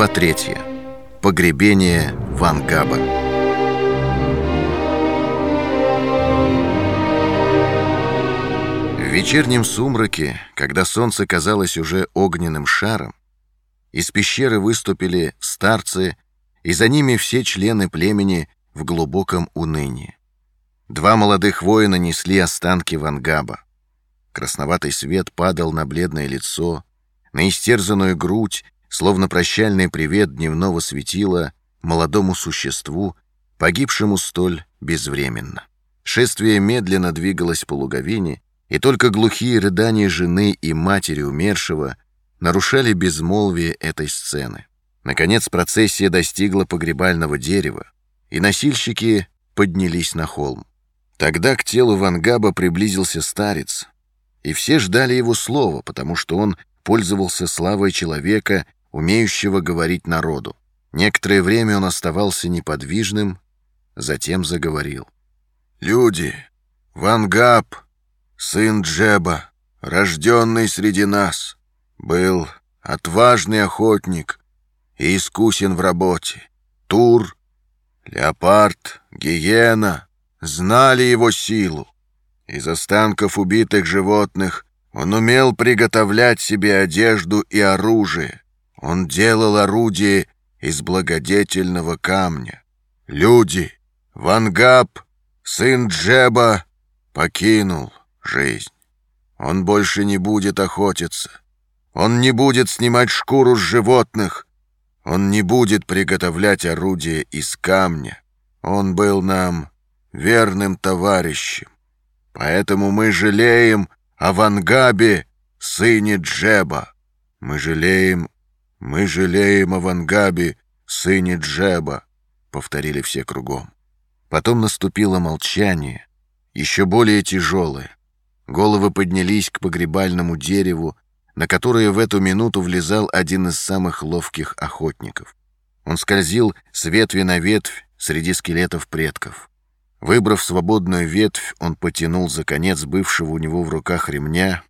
Глава третья. Погребение Ван Габа. В вечернем сумраке, когда солнце казалось уже огненным шаром, из пещеры выступили старцы, и за ними все члены племени в глубоком унынии. Два молодых воина несли останки Ван Габа. Красноватый свет падал на бледное лицо, на истерзанную грудь, словно прощальный привет дневного светила молодому существу, погибшему столь безвременно. Шествие медленно двигалось по луговине, и только глухие рыдания жены и матери умершего нарушали безмолвие этой сцены. Наконец процессия достигла погребального дерева, и носильщики поднялись на холм. Тогда к телу Вангаба приблизился старец, и все ждали его слова, потому что он пользовался славой человека, умеющего говорить народу. Некоторое время он оставался неподвижным, затем заговорил. «Люди, Вангаб, сын Джеба, рожденный среди нас, был отважный охотник и искусен в работе. Тур, леопард, гиена знали его силу. Из останков убитых животных он умел приготовлять себе одежду и оружие. Он делал орудие из благодетельного камня. Люди, Вангаб, сын Джеба, покинул жизнь. Он больше не будет охотиться. Он не будет снимать шкуру с животных. Он не будет приготовлять орудие из камня. Он был нам верным товарищем. Поэтому мы жалеем о Вангабе, сыне Джеба. Мы жалеем, мы жалеем о Вангабе, сыне Джеба, повторили все кругом. Потом наступило молчание, еще более тяжелое. Головы поднялись к погребальному дереву, на которое в эту минуту влезал один из самых ловких охотников. Он скользил с ветви на ветвь среди скелетов предков. Выбрав свободную ветвь, он потянул за конец бывшего у него в руках ремня,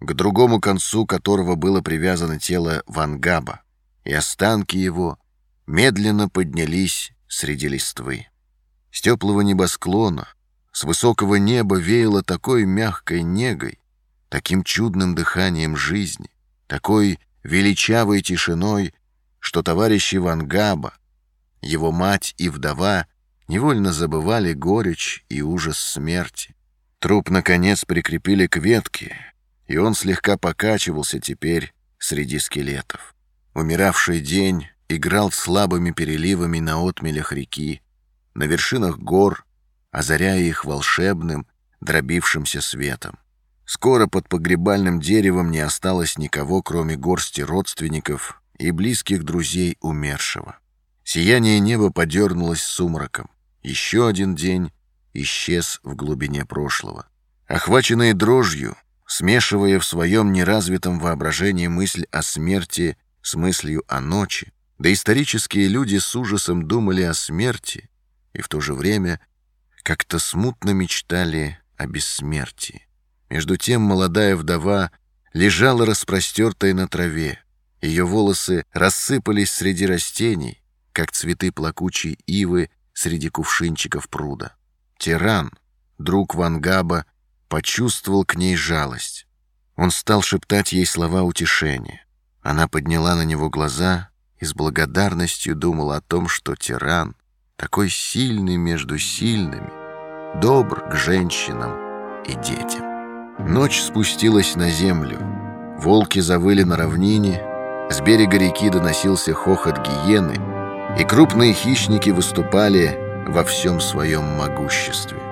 к другому концу которого было привязано тело Вангаба, и останки его медленно поднялись среди листвы. С теплого небосклона, с высокого неба веяло такой мягкой негой, таким чудным дыханием жизни, такой величавой тишиной, что товарищи Вангаба, его мать и вдова — невольно забывали горечь и ужас смерти. Труп, наконец, прикрепили к ветке, и он слегка покачивался теперь среди скелетов. Умиравший день играл слабыми переливами на отмелях реки, на вершинах гор, озаряя их волшебным, дробившимся светом. Скоро под погребальным деревом не осталось никого, кроме горсти родственников и близких друзей умершего. Сияние неба подернулось сумраком. Еще один день исчез в глубине прошлого. Охваченные дрожью, смешивая в своем неразвитом воображении мысль о смерти с мыслью о ночи, доисторические люди с ужасом думали о смерти и в то же время как-то смутно мечтали о бессмертии. Между тем молодая вдова лежала распростертая на траве. Ее волосы рассыпались среди растений, как цветы плакучей ивы среди кувшинчиков пруда. Тиран, друг Вангаба, почувствовал к ней жалость. Он стал шептать ей слова утешения. Она подняла на него глаза и с благодарностью думала о том, что тиран, такой сильный между сильными, добр к женщинам и детям. Ночь спустилась на землю. Волки завыли на равнине, с берега реки доносился хохот гиены — и крупные хищники выступали во всем своем могуществе.